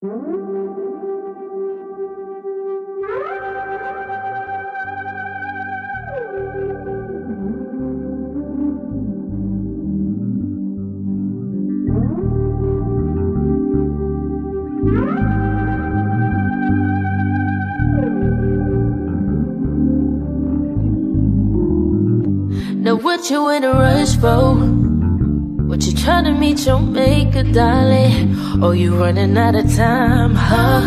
Now what you in a rush for? Trying to meet your maker, darling? Or you running out of time, huh?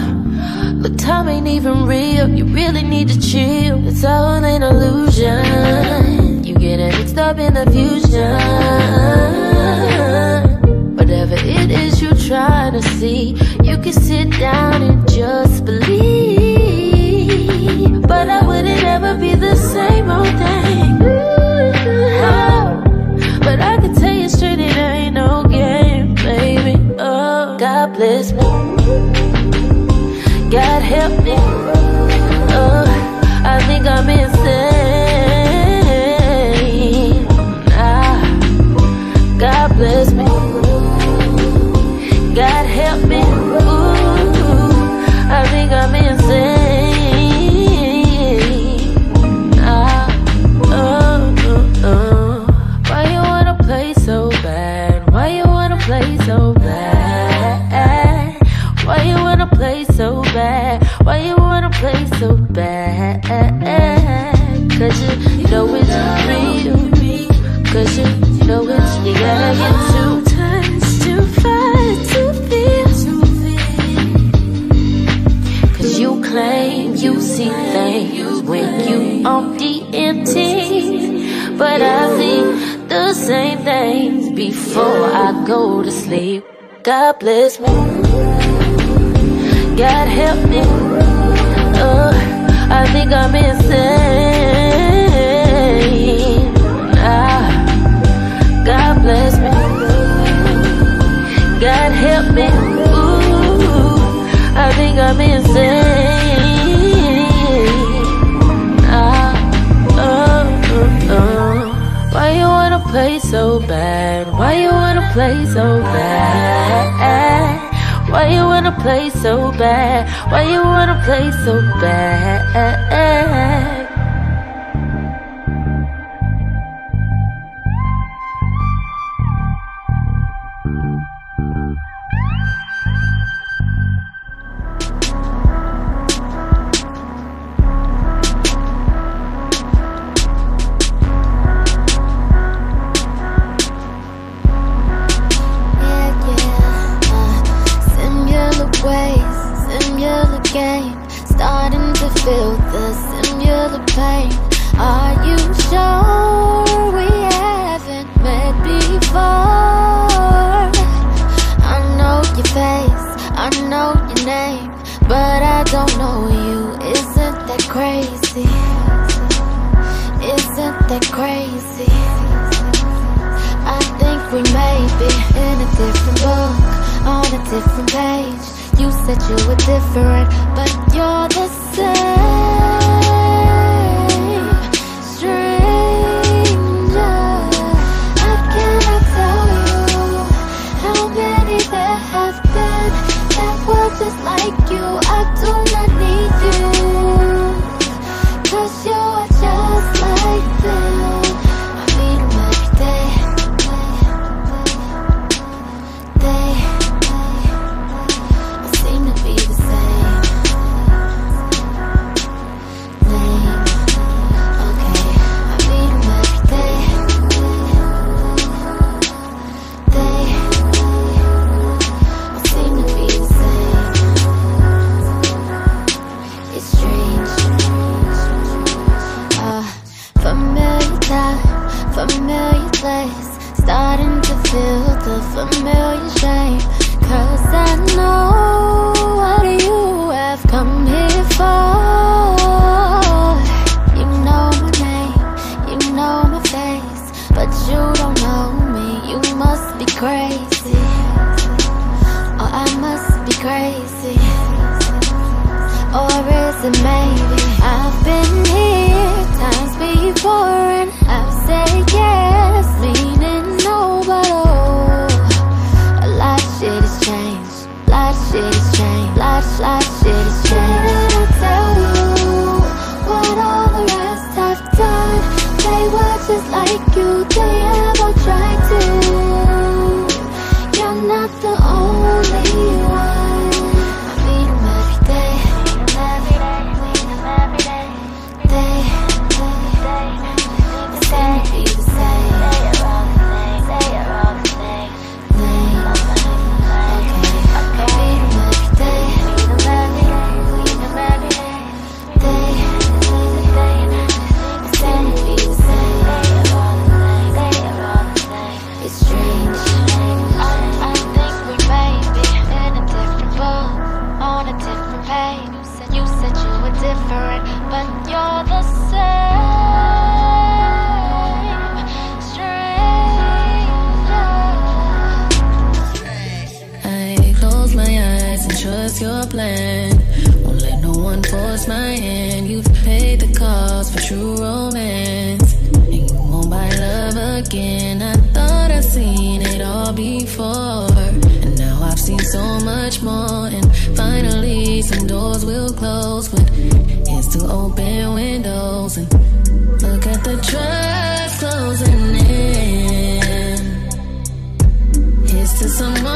Look, time ain't even real. You really need to chill. It's all an illusion. You get mixed up in the fusion. Whatever it is you're trying to see, you can sit down and just believe. But I wouldn't ever be the same old thing. But I can tell you straight, Me. God help me. Oh, I think I'm insane. But I see the same things before I go to sleep. God bless me. God help me. Oh, I think I'm insane. Ah, God bless me. God help me. Ooh, I think I'm insane. So bad? Why you wanna play so bad? Why you wanna play so bad? Why you wanna play so bad? Crazy? Isn't that crazy? I think we may be in a different book, on a different page. You said you were different, but you're the same. Stranger, I tell you how many there have been that were just like you? to someone.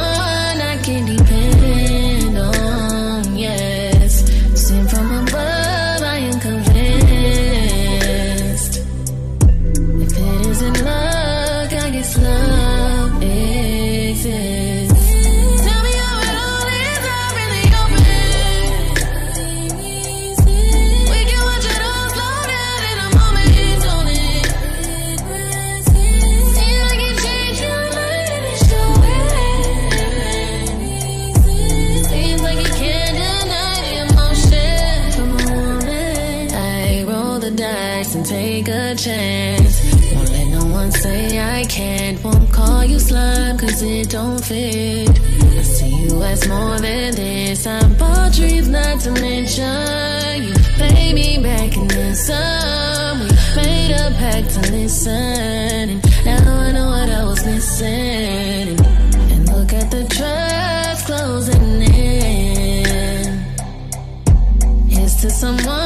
cause it don't fit. I see you as more than this. I'm portraits, not to mention. You pay me back in then some. We made a pact to listen. And now I know what I was missing. And look at the trust closing in. Here's to someone.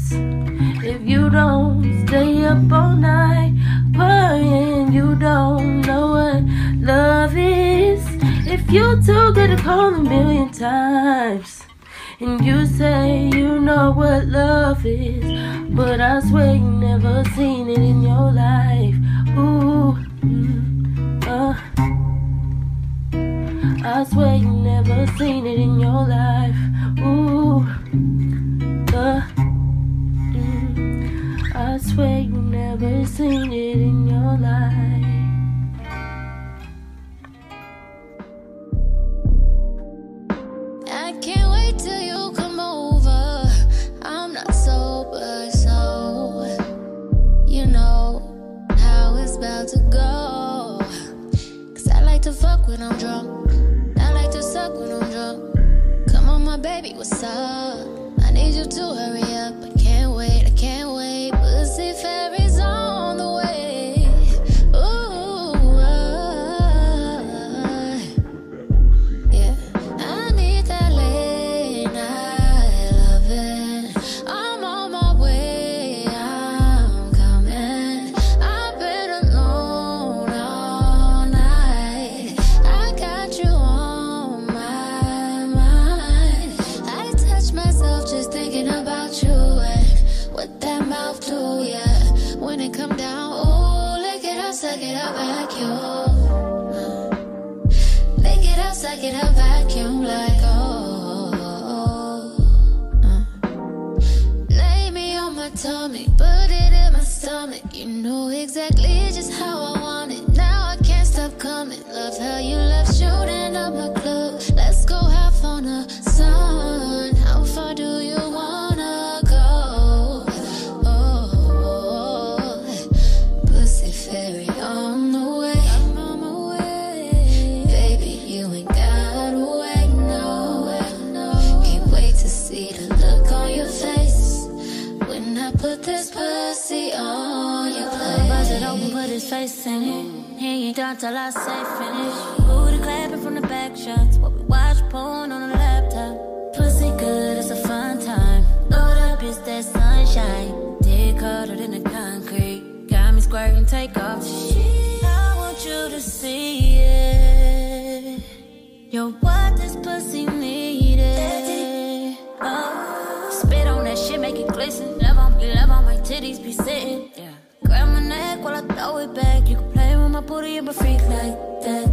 Love is. If you don't stay up all night praying, you don't know what love is. If you're too good to call a million times. And you say you know what love is, but I swear you never seen it in your life. Ooh, mm, uh. I swear you never seen it in your life. Ooh, Swear you never seen it in your life. I can't wait till you come over. I'm not sober, so you know how it's about to go. Cause I like to fuck when I'm drunk. I like to suck when I'm drunk. Come on, my baby, what's up? I need you to hurry up. You know exactly just ain't done till I say finish. Booty clapping from the back shots. What we watch porn on the laptop. Pussy good, it's a fun time. Load up, it's that sunshine. Dick harder than the concrete. Got me squirting, take off the shit. I want you to see it. You're what this pussy needed. Oh, spit on that shit, make it glisten. Love on me, love on my titties be sitting. Grab my neck while I throw it back. You can play with my booty, I'm a freak like that.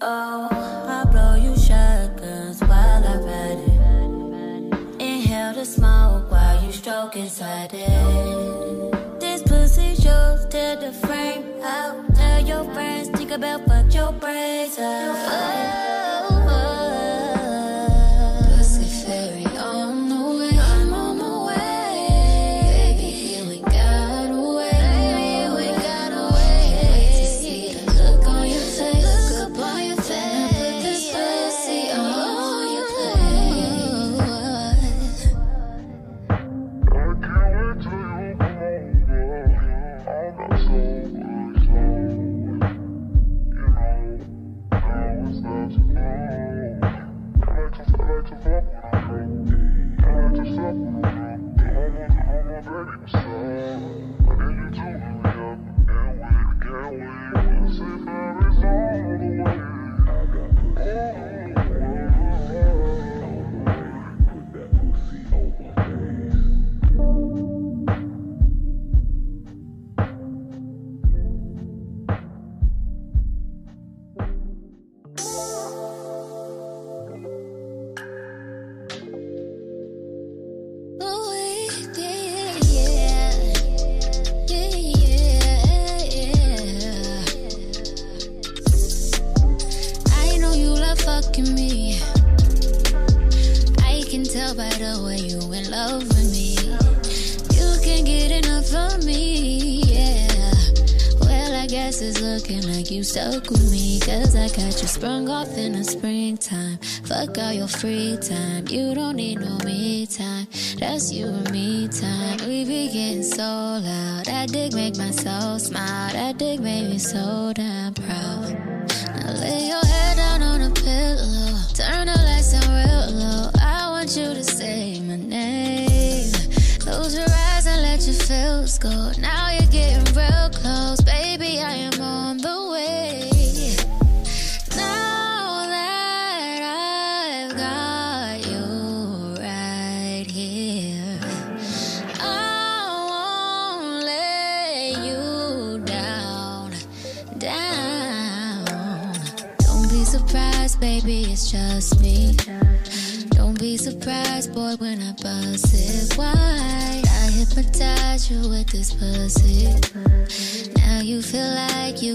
Oh, I blow you shotguns while I ride it. Inhale the smoke while you stroke inside it. This pussy shows to the frame out. Tell your friends, think about fuck your brains out. Pussy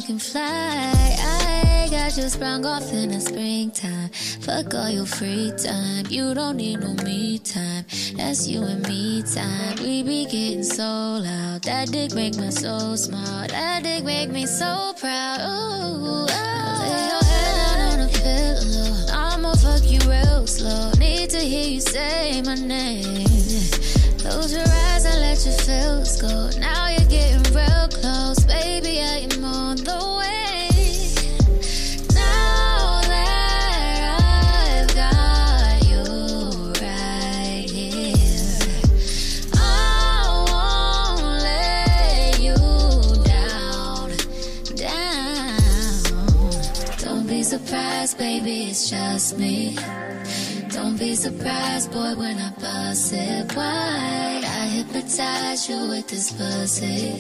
can fly. I got you sprung off in the springtime. Fuck all your free time. You don't need no me time. That's you and me time. We be getting so loud. That dick make my soul smile. That dick make me so proud. Ooh, ah. Lay your head down on a pillow. I'ma fuck you real slow. Need to hear you say my name. Close your eyes and let your feels go. Now you're getting real close, surprised, baby, it's just me. Don't be surprised, boy, when I bust it wide. I hypnotize you with this pussy.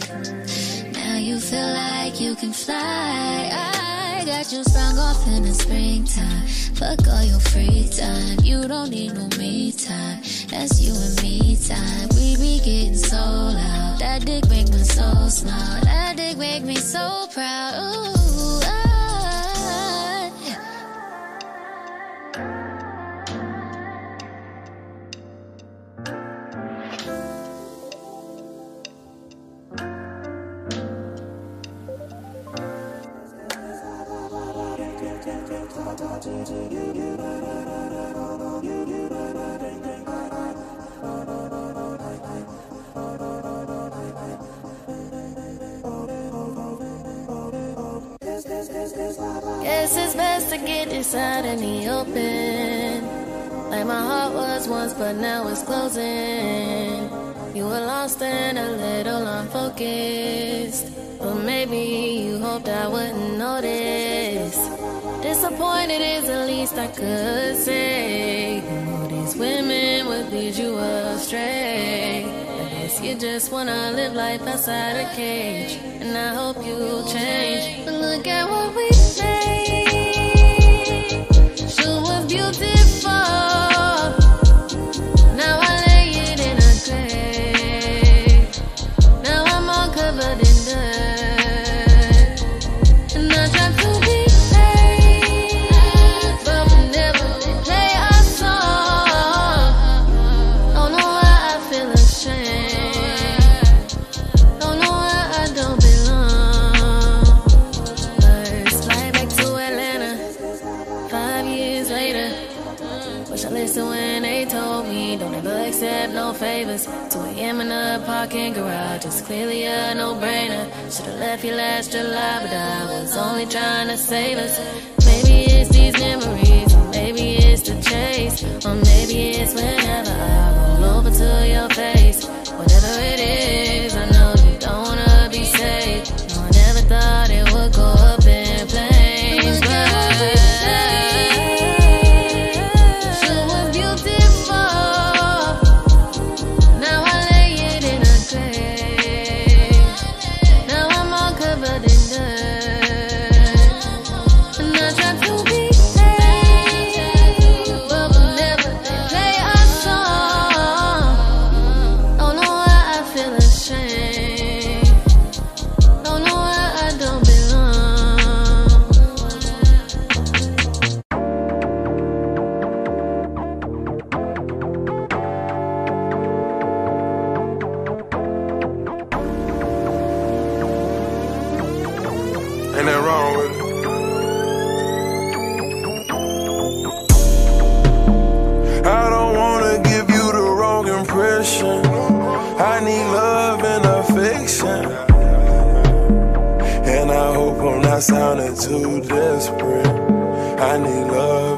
Now you feel like you can fly. I got you sprung off in the springtime. Fuck all your free time. You don't need no me time. That's you and me time. We be getting so loud. That dick make my soul smile. That dick make me so proud. Ooh, out in the open. Like my heart was once, but now it's closing. You were lost and a little unfocused. But maybe you hoped I wouldn't notice. Disappointed is the least I could say. Know these women would lead you astray. I guess you just wanna live life outside a cage. And I hope you change. But look at what we made. Parking garage, it's clearly a no-brainer. Should've left you last July, but I was only trying to save us. Maybe it's these memories, or maybe it's the chase, or maybe it's whenever I roll over to your face. Whatever it is, I know sounded too desperate. I need love.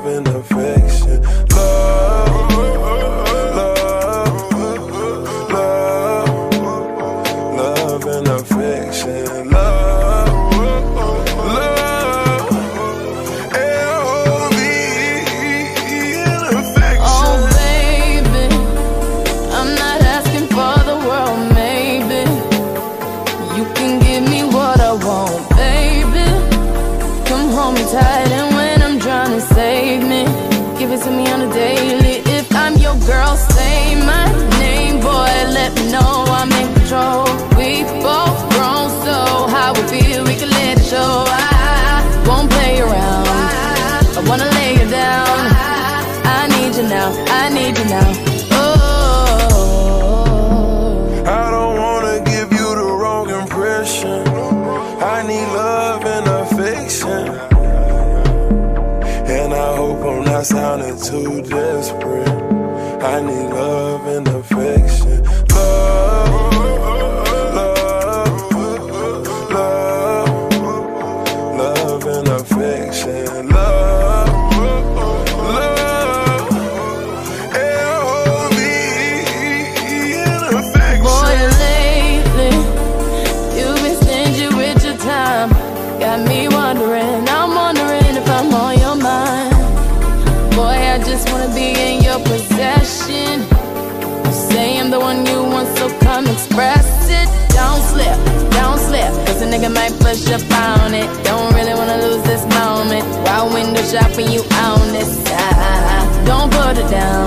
When you on this, side. Don't put it down.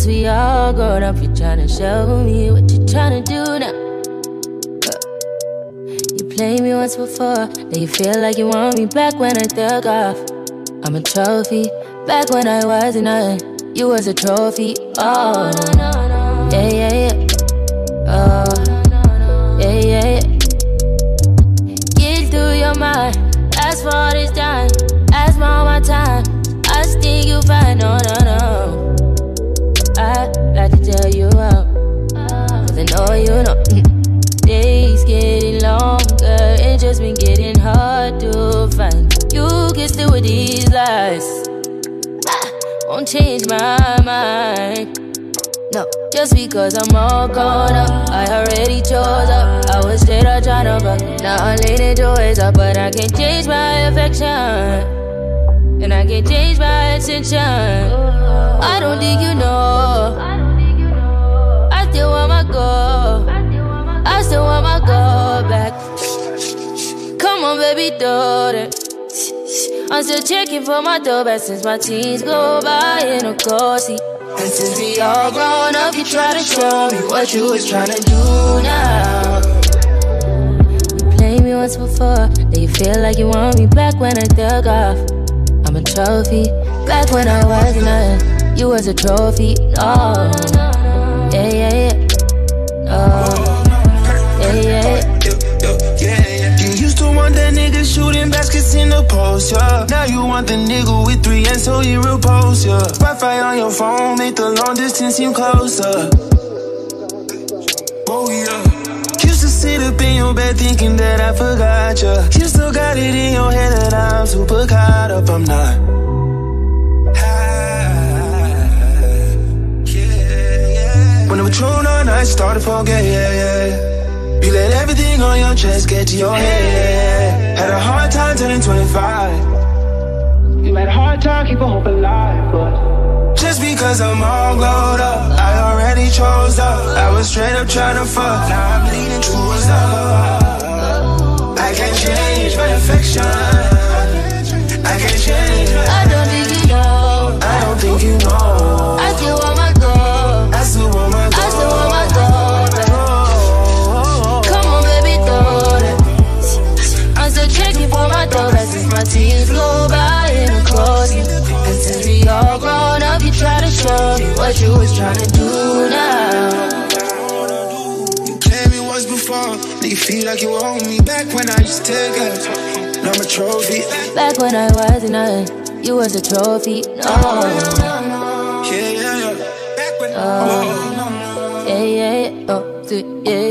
Since we all grown up, you're trying to show me what you're trying to do now. You played me once before, now you feel like you want me back when I took off. I'm a trophy, back when I was nothing. You was a trophy, oh. oh yeah, yeah, yeah. still with these lies. Ah, won't change my mind. No, just because I'm all caught up, I already chose up. I was dead, trying to over. Now I'm leaning towards up, but I can't change my affection. And I can't change my attention. I don't think you know. I still want my girl, I still want my girl back. Come on, baby, do it. I'm still checking for my dough back since my teens go by in a cozy. And since we all grown up, you try to show me what you was trying to do now. You played me once before, now you feel like you want me back when I dug off. I'm a trophy, back when I was nothing. You was a trophy, oh. Yeah, yeah, yeah. Oh. Want that nigga shooting baskets in the post, yeah. Now you want the nigga with three and so you repose, yeah. Wi-Fi on your phone make the long distance seem closer. Oh yeah. Used to sit up in your bed thinking that I forgot ya. You still got it in your head that I'm super caught up. I'm not. Patrol all night started forget, yeah, yeah. You let everything on your chest get to your head. Had a hard time turning 25. You had a hard time keeping hope alive, but just because I'm all glowed up, I already chose up. I was straight up trying to fuck, now I'm leaning towards love. I can't change my affection. I can't change. I don't think you know. I don't think you know. I still want when I wasn't nothing, you was a trophy. No, Yeah, yeah, yeah. Back when oh. yeah, yeah, yeah. Oh, yeah,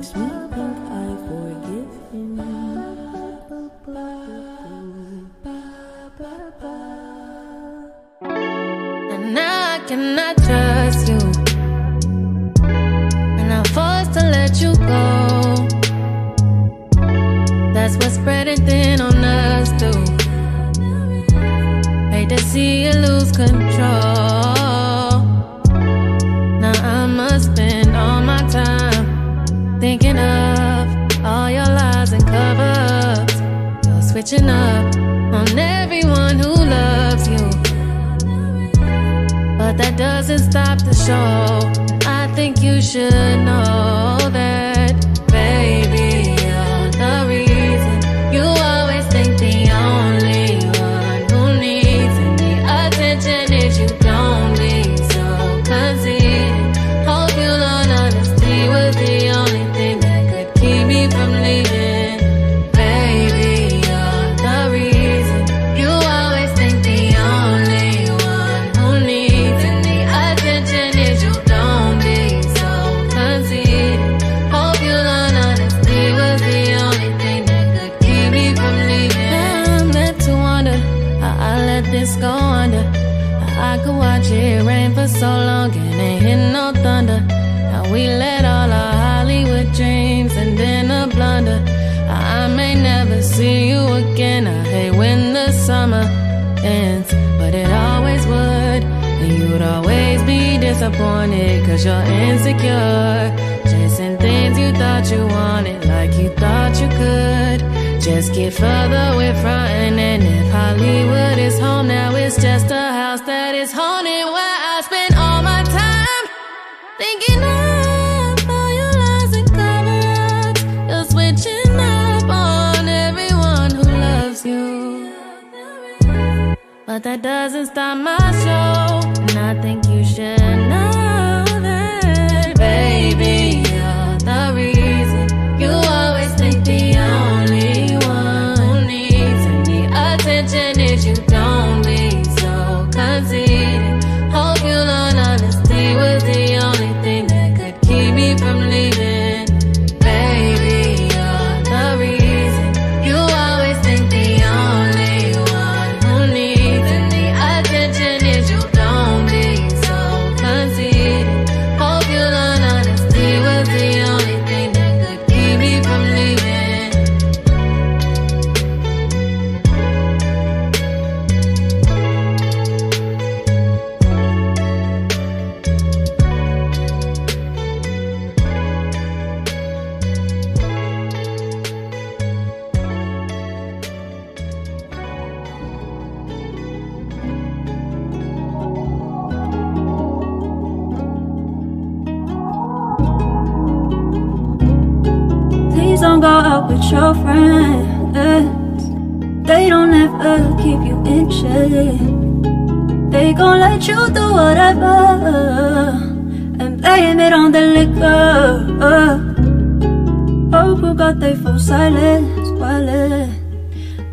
loves me. Don't go out with your friends. They don't ever keep you in check. They gon' let you do whatever and blame it on the liquor. Oh, who got their phone silence wallet?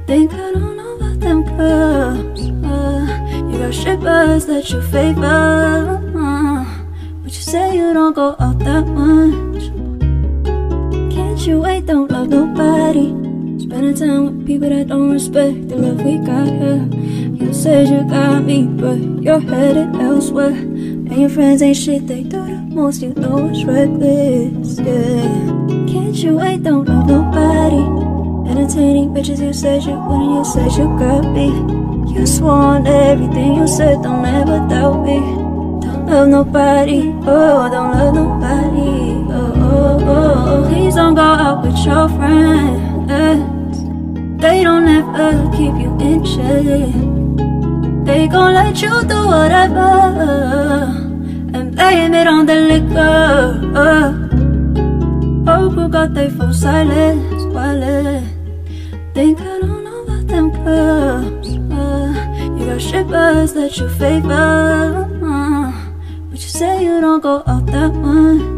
Think I don't know about them clubs. Uh, you got strippers that you favor. Uh, but you say you don't go out that much. Wait? Don't love nobody. Spending time with people that don't respect the love we got here. You said you got me, but you're headed elsewhere. And your friends ain't shit, they do the most, you know it's reckless, yeah. Can't you wait? Don't love nobody. Entertaining bitches, you said you wouldn't, you said you got me. You swore on everything you said, don't ever doubt me. Don't love nobody, oh, don't love nobody, oh. Please don't go out with your friends. They don't ever keep you in check. They gon' let you do whatever and blame it on the liquor. Oh, who got their phone silence wallet? Think I don't know about them clubs. Uh, you got shippers that you favor, uh, but you say you don't go out that much.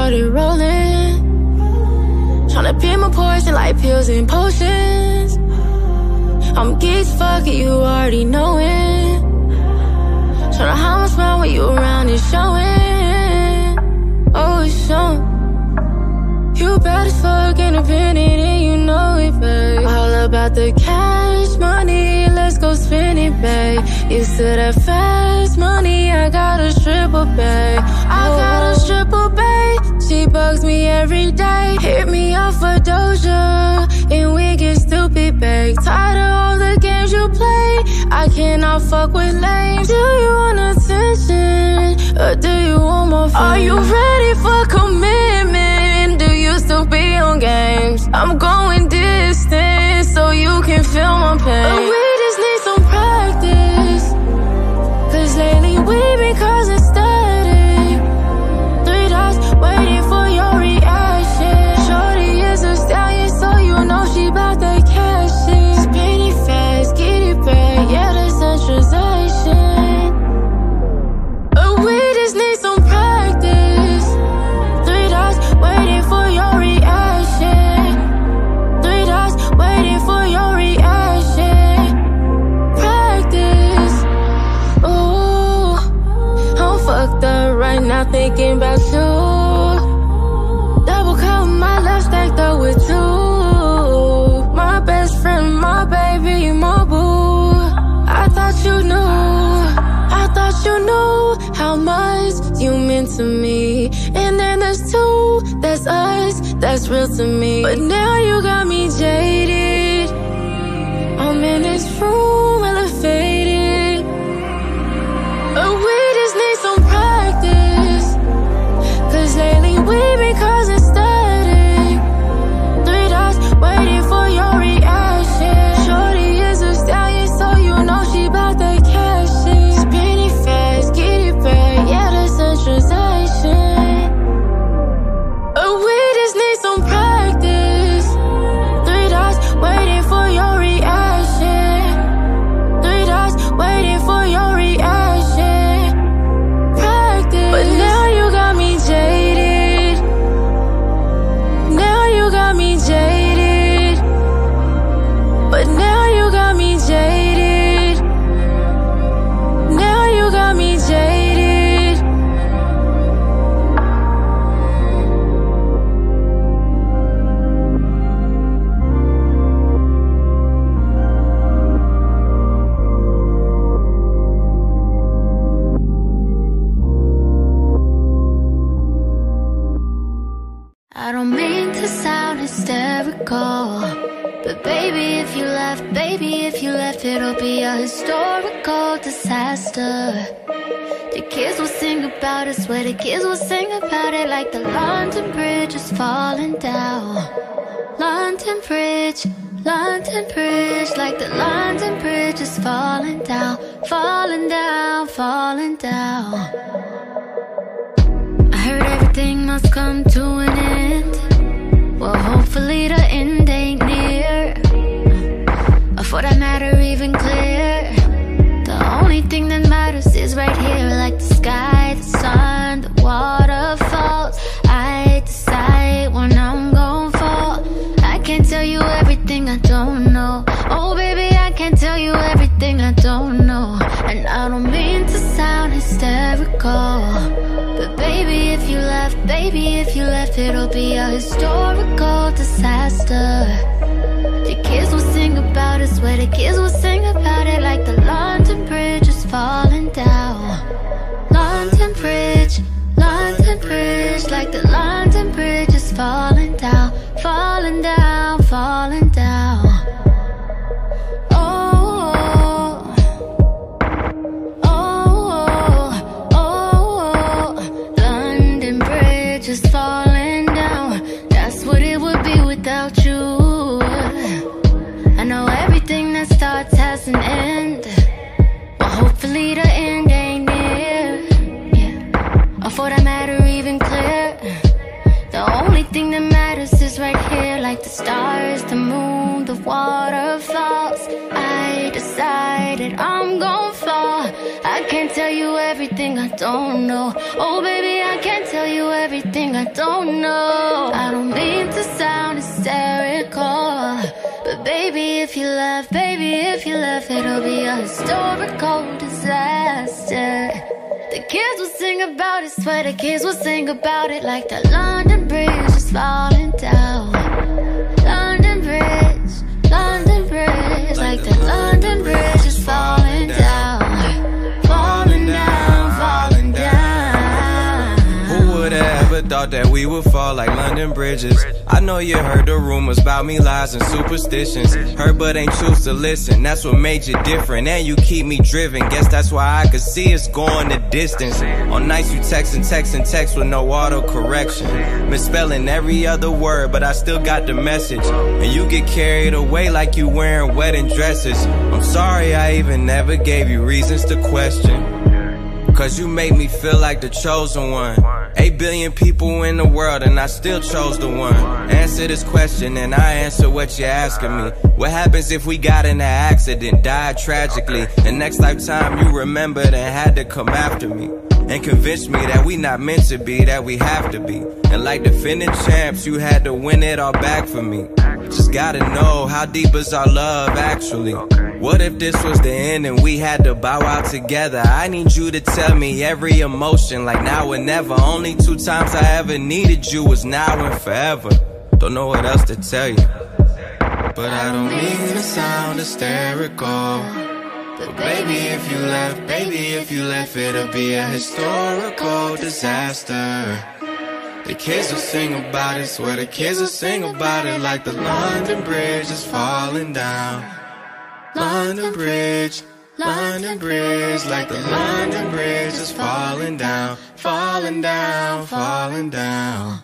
started rolling. Tryna pick my poison like pills and potions. I'm geek fuck it, you already know it. Tryna hide my smile when you around and showing. Oh, it's showing. You bad as fuck, independent, and you know it, babe. All about the cash money, let's go spend it, babe. Used to that fast money, I got a stripper, babe. I got a stripper. He bugs me every day. Hit me off a doja, and we get stupid big. Tired of all the games you play. I cannot fuck with lame. Do you want attention, or do you want more fun? Are you ready for commitment? Do you still be on games? I'm going distant, so you can feel my pain. But we just need some practice. Cause lately we been. Thinking about you. Double cup, my left stacked up with two. My best friend, my baby, my boo. I thought you knew. I thought you knew how much you meant to me. And then there's two, that's us, that's real to me. But now hysterical. But baby, if you left, baby, if you left, it'll be a historical disaster. The kids will sing about it, swear the kids will sing about it like the London Bridge is falling down. London Bridge, London Bridge, like the London Bridge is falling down, falling down, falling down. I heard everything must come to an end. Well, hopefully the end ain't near. Or for that matter, even clear. The only thing that matters is right here, like the sky, the sun, the waterfalls. I decide when I'm gonna fall. I can't tell you everything I don't know. Oh, baby, I can't tell you everything I don't know. And I don't mean to sound hysterical. Baby, if you left, baby, if you left, it'll be a historical disaster. The kids will sing about it, swear the kids will sing about it like the London Bridge is falling down. London Bridge, London Bridge, like the London Bridge is falling down, falling down, falling down. Like the stars, the moon, the waterfalls. I decided I'm gonna fall. I can't tell you everything I don't know. Oh, baby, I can't tell you everything I don't know. I don't mean to sound hysterical. But baby, if you left, baby, if you left, it'll be a historical disaster. The kids will sing about it, swear the kids will sing about it like the London Bridge is falling down. Like the London Bridge is falling thought that we would fall like London bridges? I know you heard the rumors about me, lies and superstitions. Heard but ain't choose to listen. That's what made you different, and you keep me driven. Guess that's why I could see us going the distance. On nights you text and text and text with no auto correction. Misspelling every other word, but I still got the message. And you get carried away like you wearing wedding dresses. I'm sorry I even never gave you reasons to question. Cause you make me feel like the chosen one. Eight billion people in the world, and I still chose the one. Answer this question, and I answer what you're asking me. What happens if we got in an accident, died tragically? The next lifetime you remembered and had to come after me. And convince me that we not meant to be, that we have to be. And like defending champs, you had to win it all back for me. Just gotta know how deep is our love actually. What if this was the end and we had to bow out together? I need you to tell me every emotion like now and never. Only two times I ever needed you was now and forever. Don't know what else to tell you. But I don't mean to sound hysterical. But baby, if you left, baby, if you left, it'll be a historical disaster. The kids will sing about it, swear the kids will sing about it like the London Bridge is falling down. London Bridge, London Bridge, like the London Bridge is falling down, falling down, falling down.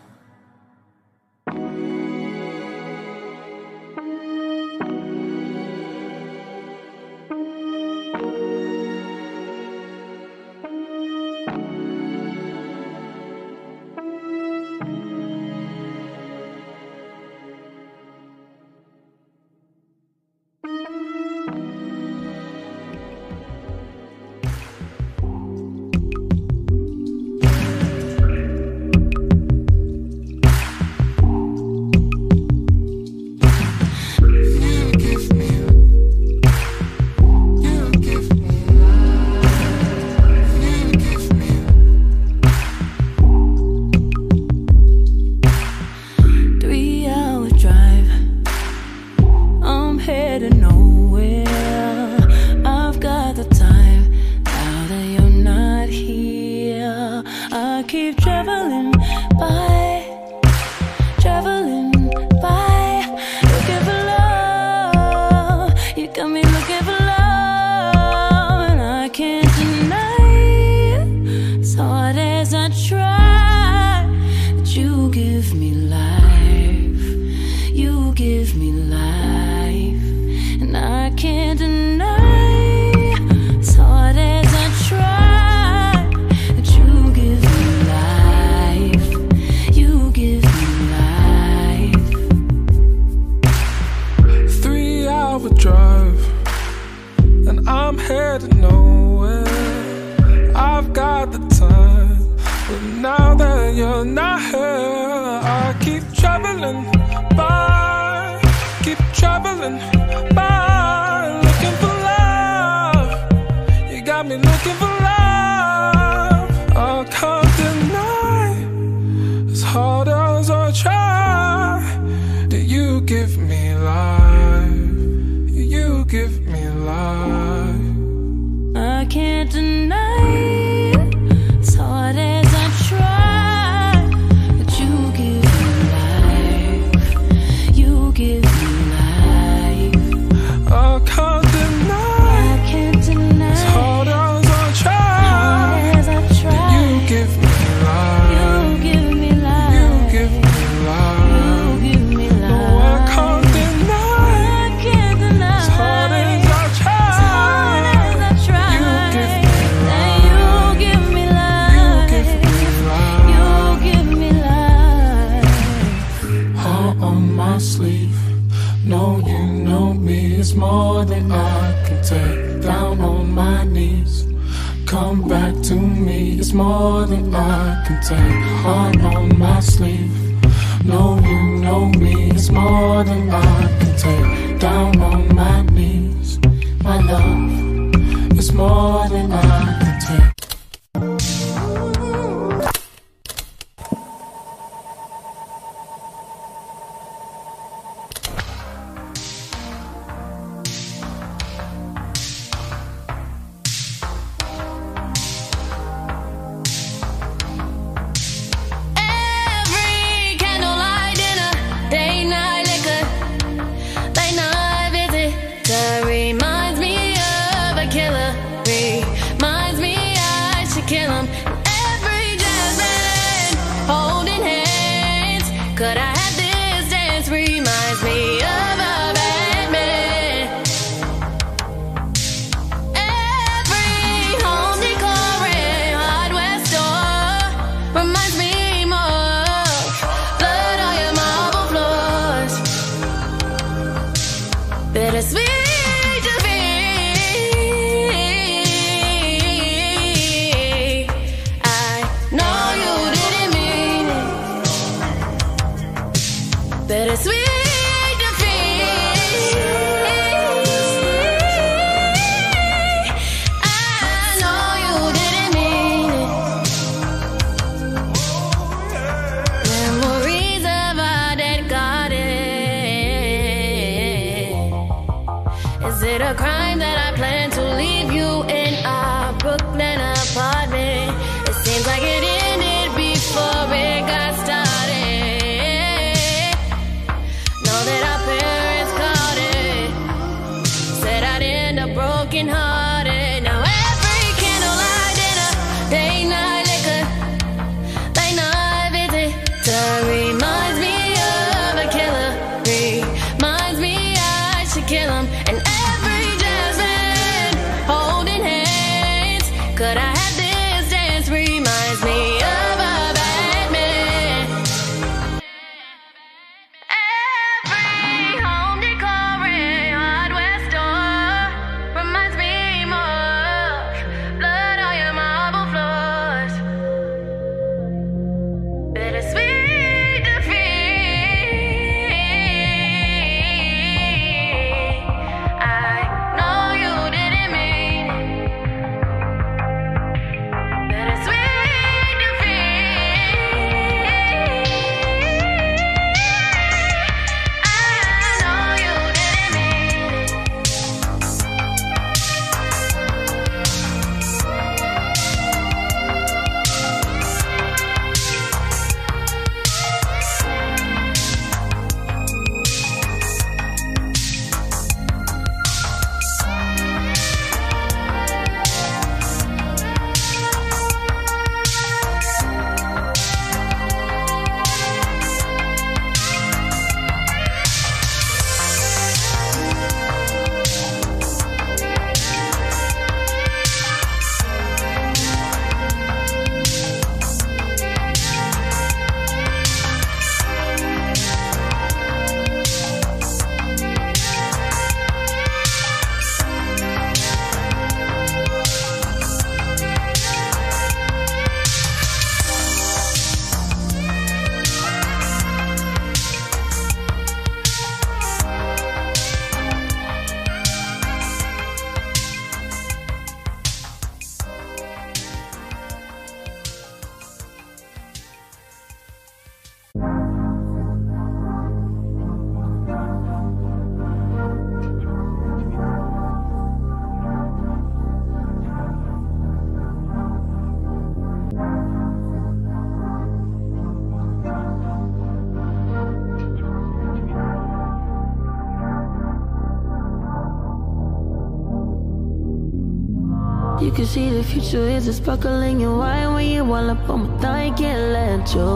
Future is a sparkle in your eye when you all up on my thigh, can't let you.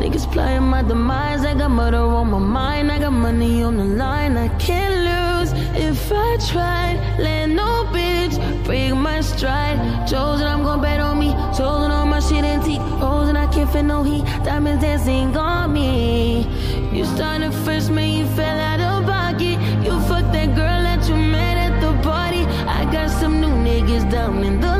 Niggas playing my demise, I got murder on my mind, I got money on the line, I can't lose if I tried. Let no bitch break my stride. Chosen, I'm gon' bet on me. Chosen all my shit and antique. Frozen, I can't fit no heat. Diamonds dancing on me. You started first, man, you fell out of pocket. You fucked that girl that you met at the party. I got some new niggas down in the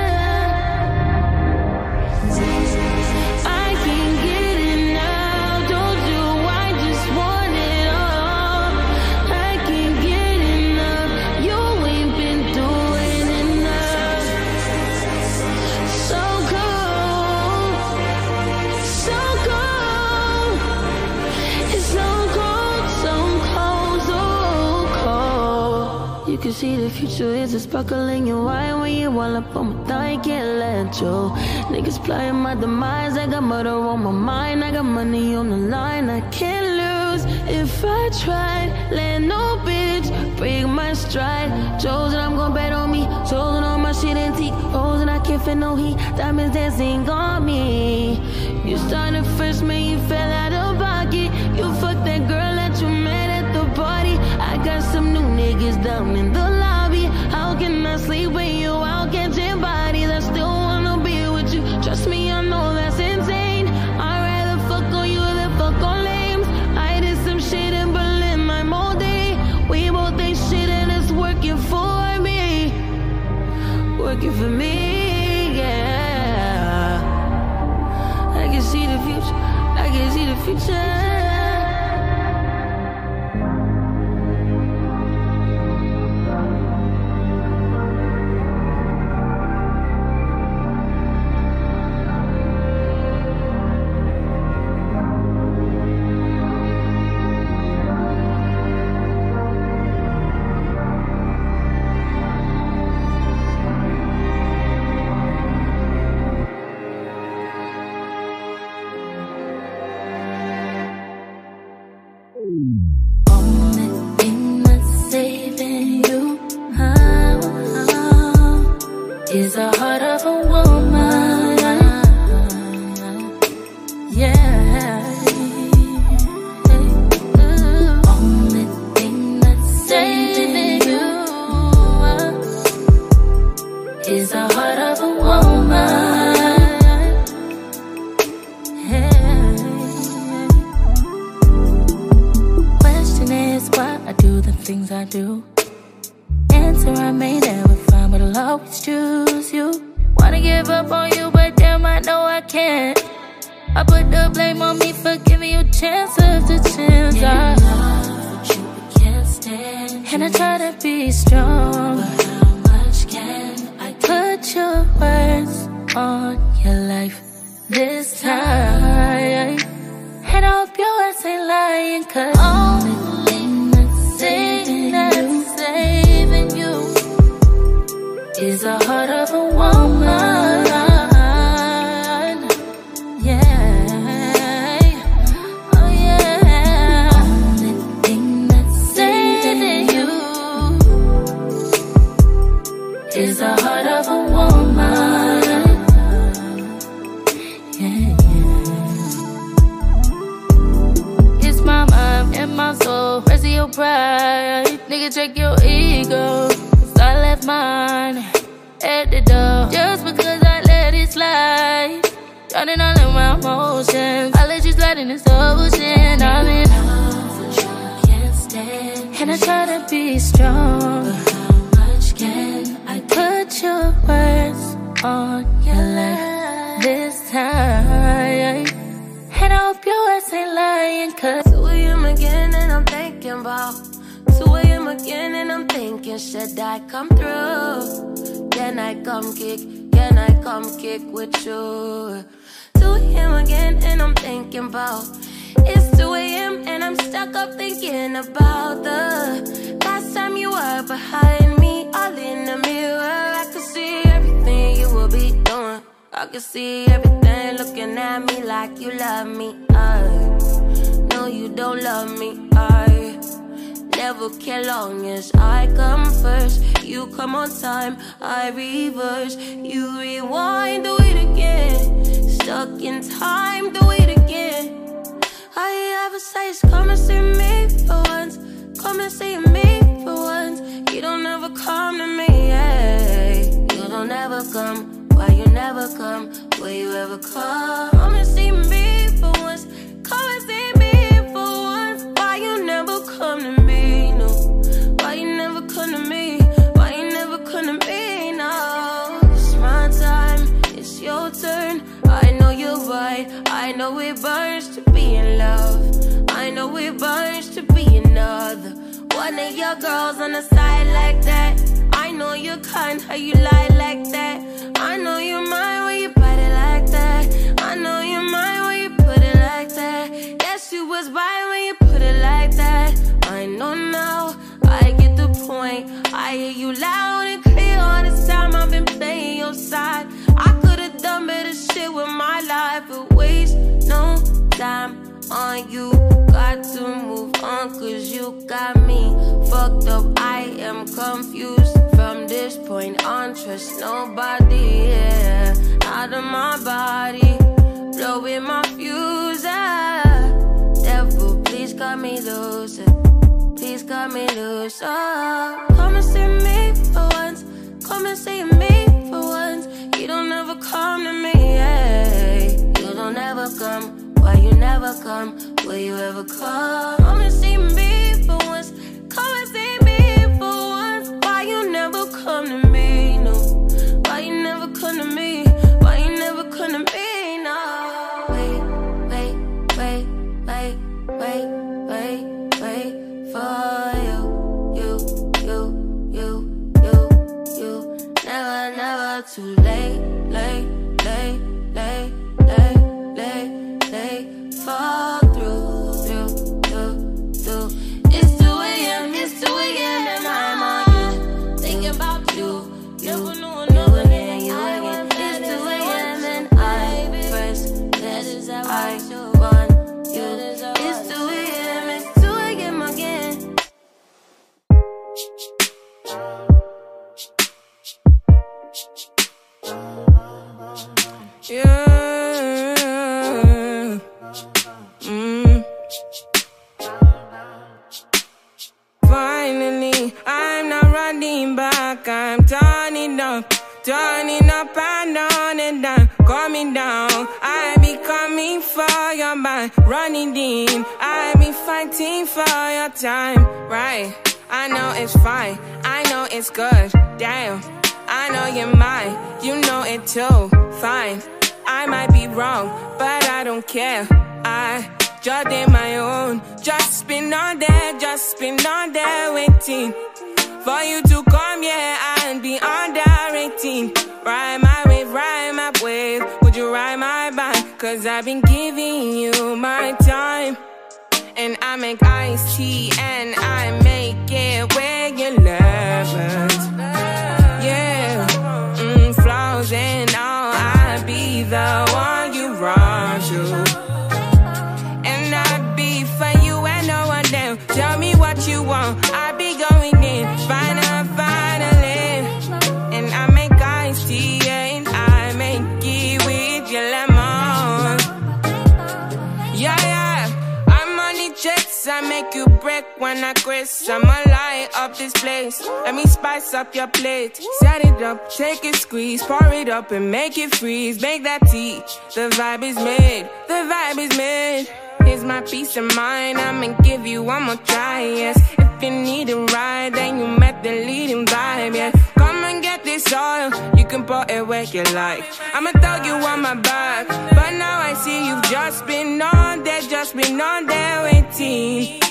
You can see the future is a sparkle in your eye when you all up on my thigh, can't let you. Niggas playing my demise, I got murder on my mind, I got money on the line, I can't lose if I try. Let no bitch break my stride. Chosen, I'm gon' bet on me. Chosen all my shit antique. Frozen, I can't fit no heat. Diamonds dancing on me. You started first, man, you fell out of pocket. You fucked that girl in the lobby. How can I sleep when you bodies? I still wanna be with you. Trust me, I know that's insane. I'd rather fuck on you than fuck on. I did some shit in Berlin. We both shit and it's working for me. Working for me, yeah. I can see the future. I can see the future. And I try to be strong. But how much can I put your words on your life this time? And I hope your words ain't lying, cause 2 a.m. again and I'm thinking about 2 a.m. again and I'm thinking should I come through? Can I come kick? Can I come kick with you? 2 a.m. again and I'm thinking about it's 2 a.m. and I'm stuck up thinking about the last time you were behind me, all in the mirror. I could see everything you will be doing. I could see everything looking at me like you love me. I know you don't love me. I never care long as I come first. You come on time, I reverse. You rewind, do it again. Stuck in time, do it again. All you ever say is come and see me for once. Come and see me for once. You don't ever come to me, yeah. You don't ever come. Why you never come? Will you ever come? Come and see me for once. Come and see me for once. Why you never come to me? No. Why you never come to me? Why you never come to me? No. It's my time. It's your turn. I know you're right. I know it burns your girls on the side like that. I know you're kind, how you lie like that. I know you're mine when you bite it like that. I know you're mine when you put it like that. Yes, you was right when you put it like that. I know now, I get the point. I hear you loud and clear all this time. I've been playing your side. I could've done better shit with my life, but waste no time on you. Got to move on, cause you got me fucked up. I am confused from this point on. Trust nobody, yeah. Out of my body, blowing my fuse. Devil, please cut me loose. Please cut me loose. Come and see me for once. Come and see me for once. You don't ever come to me, yeah. You don't ever come. You never come? Will you ever come? Come and see me for once. Come and see me for once. Why you never come to me? No. Why you never come to me? Why you never come to me? No. Wait, wait, wait, wait, wait, wait, wait for you, you, you, you, you, you. Never, never too late, Yeah. Mm. Finally, I'm not running back. I'm turning up, turning up and on and down, coming down. I be coming for your mind, running in. I be fighting for your time, right? I know it's fine, I know it's good. Damn, I know you're mine, you know it too. Fine, I might be wrong, but I don't care. I just in my own, just been on there, just been on there waiting for you to come, yeah, and be under when I grace. I'ma light up this place. Let me spice up your plate. Set it up, take a squeeze, pour it up and make it freeze. Make that tea. The vibe is made. The vibe is made. Here's my peace of mind. I'ma give you one more try. Yes, if you need a ride, then you met the leading vibe. Yeah, come and get this oil. You can pour it where you like. I'ma throw you on my back, but now I see you've just been on there, just been on there waiting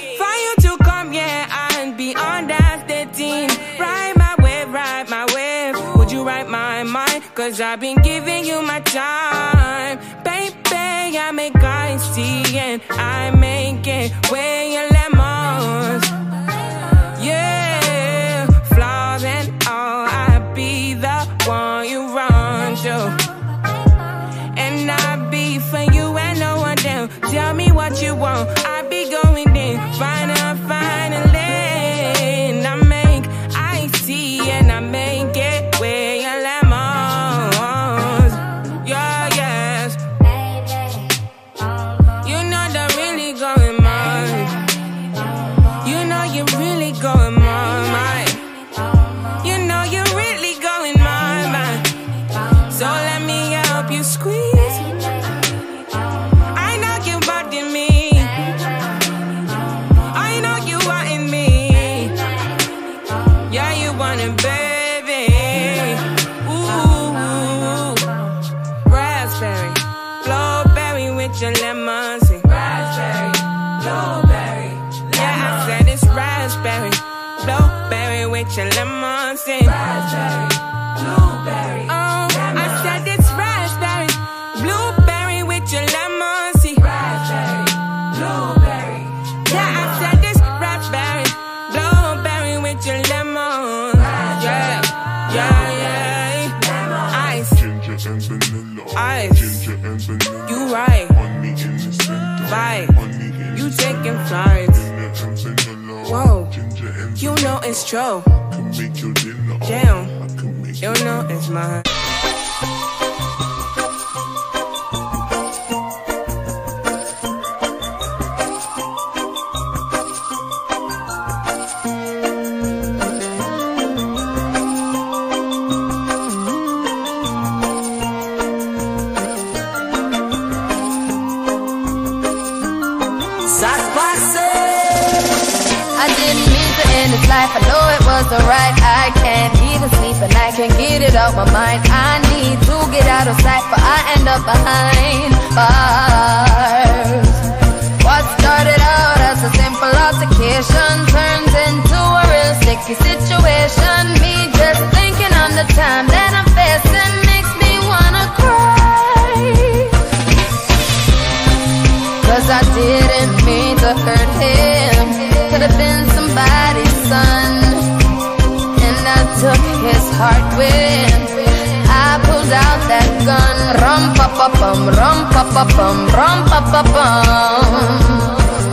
Cause I've been giving you my time, baby. I make iced tea and I make it where your Raspberry, blueberry. Yeah, I said it's raspberry, blueberry with your lemon. Raspberry, can make You know it's mine. My mind. I need to get out of sight, but I end up behind bars. What started out as a simple altercation turns into a real sticky situation. Me just thinking on the time that I'm facing makes me wanna cry. Cause I didn't mean to hurt him. Could have been somebody's son. Heart with. I pulled out that gun. Rum pa pa bum, rum pa pa bum, rum pa pa bum.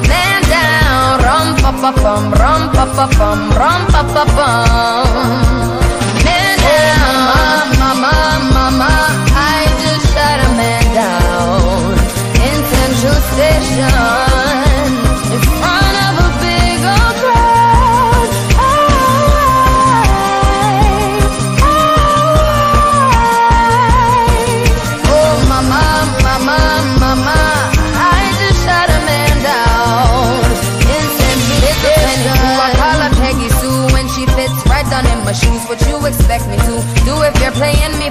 Man down, rum pa pa bum, rum pa pa bum, rum pa pa bum. Man down, mama, mama, I just shot a man down in Central Station playing me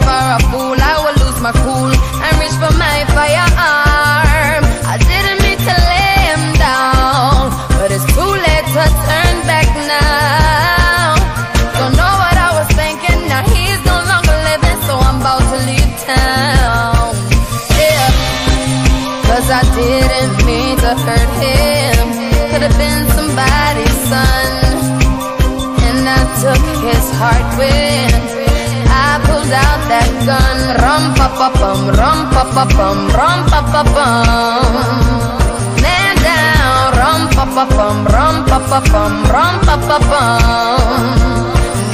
pa pa bum, rum pa pa bum, rum pa pa bum. Man down, rum pa pa bum, rum pa pa bum, rum pa pa bum.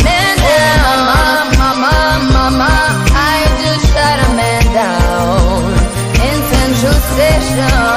Man down, mama, mama, mama, I just shot a man down in Station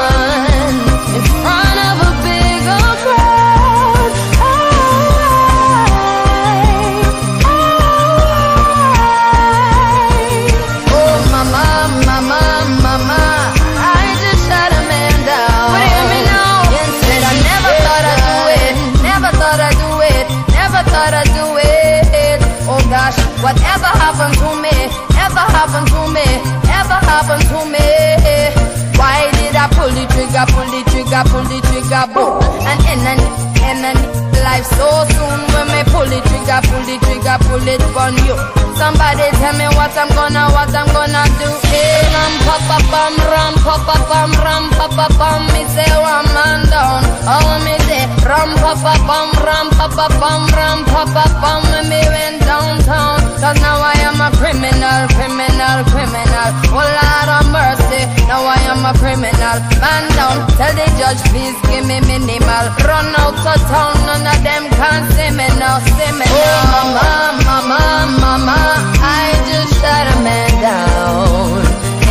trigger, pull the trigger, boom, and end and and life so soon when me pull the trigger, pull the trigger, pull it on you. Somebody tell me what I'm gonna, what I'm gonna do. Hey, ram pa bum, ram pa bum, ram pa bum. Me say one man down, oh me say ram pa bum, ram pa bum, ram pa bum. When me went downtown, cause now I am a criminal, criminal, criminal. Oh Lord of mercy, now I am a criminal. Man down, tell the judge please give me minimal. Run out of town, none of them can see me now, see me now. Oh mama, mama, mama, I just shot a man down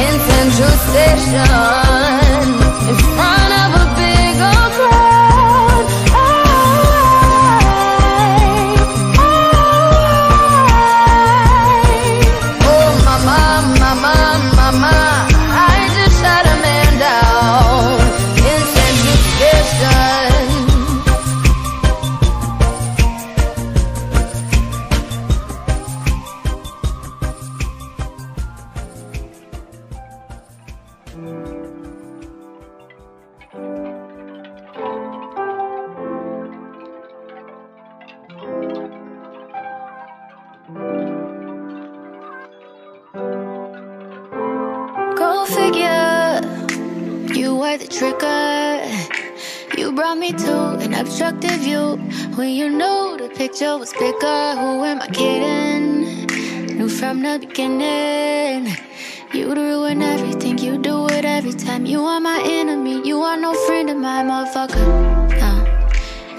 in Central Station in front of a big old crowd. Picture was bigger. Who am I kidding? Knew from the beginning. You'd ruin everything, you do it every time. You are my enemy, you are no friend of mine, motherfucker. No.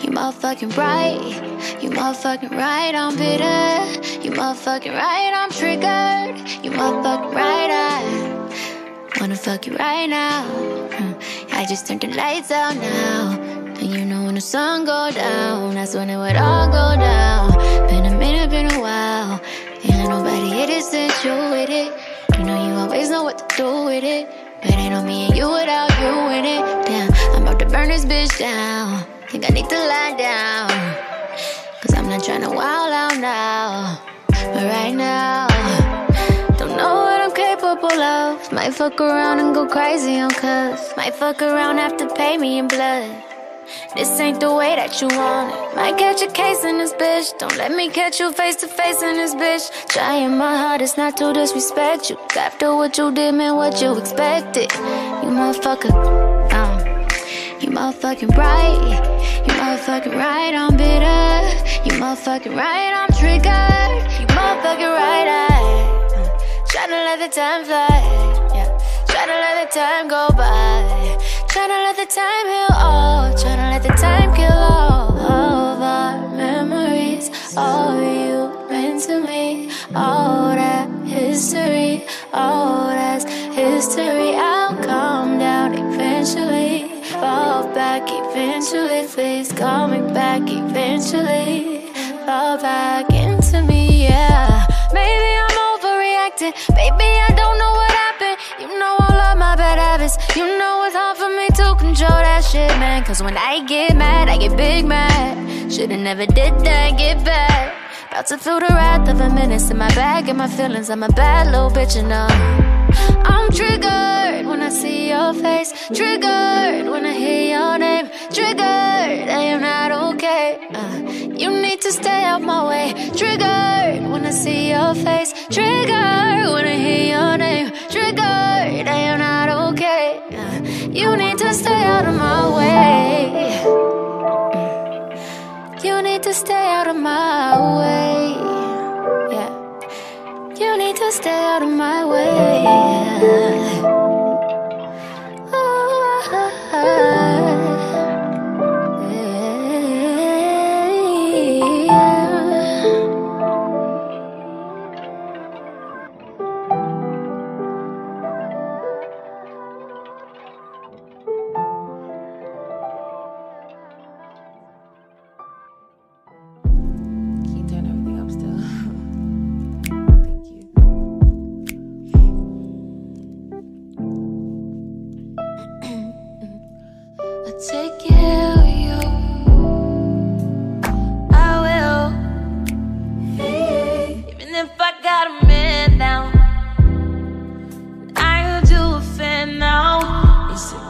You motherfucking right, you motherfucking right, I'm bitter. You motherfucking right, I'm triggered. You motherfucking right, I wanna fuck you right now. Hmm. I just turned the lights out now. And you know when the sun go down, that's when it would all go down. Been a minute, been a while. Ain't nobody hit it since you with it. You know you always know what to do with it. But ain't on me and you without you in it. Damn, I'm about to burn this bitch down. Think I need to lie down. Cause I'm not tryna wild out now. But right now, don't know what I'm capable of. Might fuck around and go crazy on cuz. Might fuck around, have to pay me in blood. This ain't the way that you want it. Might catch a case in this bitch. Don't let me catch you face to face in this bitch. Trying my hardest not to disrespect you. After what you did, man, what you expected. You motherfucker, um, you motherfucking right. You motherfucking right, I'm bitter. You motherfucking right, I'm triggered. You motherfucking right, I uh, tryna let the time fly. Yeah, tryna let the time go by. Tryna let the time heal all. Tryna let the time kill all of our memories. All you meant to me. All that history. All that's history. I'll calm down eventually. Fall back eventually. Please call me back eventually. Fall back into me, yeah. Maybe I'm overreacting. Baby, I don't know what happened. You know of my bad habits. You know it's hard for me to control that shit, man. Cause when I get mad, I get big mad. Should've never did that, get back. About to feel the wrath of a menace in my bag and my feelings. I'm a bad little bitch, you know. I'm triggered when I see your face. Triggered when I hear your name. Triggered, I am not okay. Uh, you need to stay out my way. Triggered when I see your face. Triggered when I hear your name. Triggered, I am not okay. You need to stay out of my way. You need to stay out of my way. Yeah. You need to stay out of my way. Can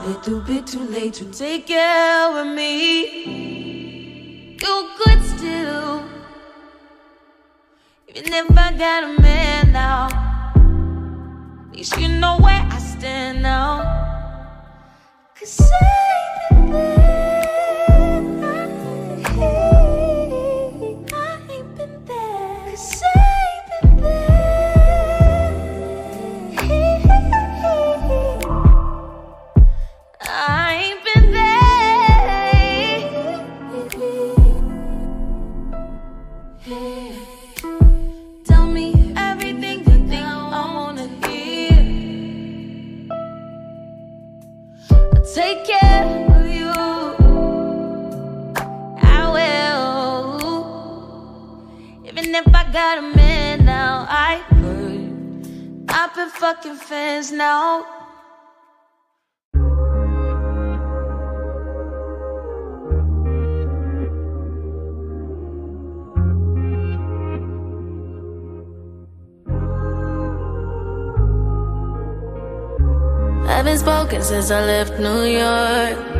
little bit too late to take care of me. You could still. Even if I got a man now, at least you know where I stand now. Cause I've been there. Now, I could. I've been fucking fans now. I haven't spoken since I left New York.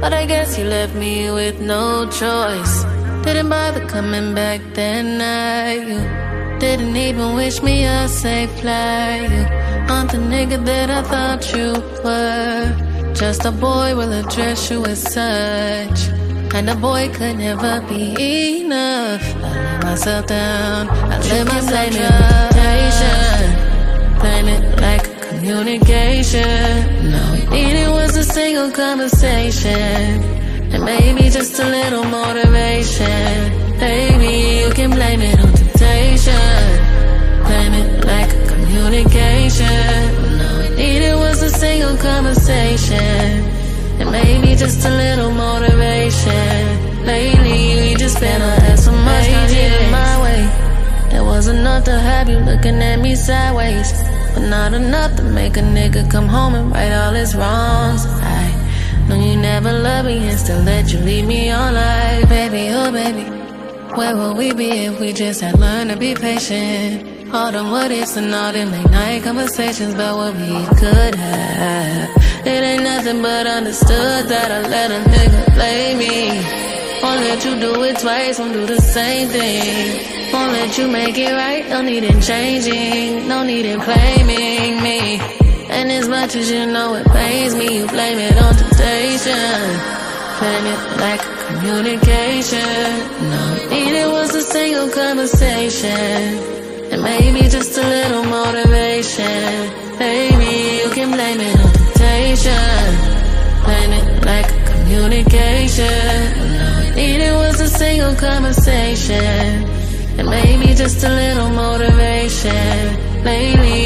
But I guess you left me with no choice. Didn't bother coming back that night. You didn't even wish me a safe flight. You aren't the nigga that I thought you were. Just a boy will address you as such. And a boy could never be enough. I let myself down. I let myself down. Blame it like a communication. No, we needed was a single conversation. And maybe just a little motivation. Baby, you can blame it on temptation. Blame it like a communication. No, we needed was a single conversation. And maybe just a little motivation. Lately, we just been on ass so much, not my way. That was enough to have you looking at me sideways. But not enough to make a nigga come home and right all his wrongs. I know you never loved me and still let you lead me on like, baby, oh baby. Where would we be if we just had learned to be patient? All them what ifs and all them late night conversations about what we could have. It ain't nothing but understood that I let a nigga play me. Won't let you do it twice, won't do the same thing. Won't let you make it right, no need in changing, no need in blaming me. And as much as you know it pains me, you blame it on temptation. Blame it like communication. No, needed was a single conversation. And maybe just a little motivation. Baby, you can blame it on temptation. Blame it like communication. No, needed was a single conversation. And maybe just a little motivation. Lately,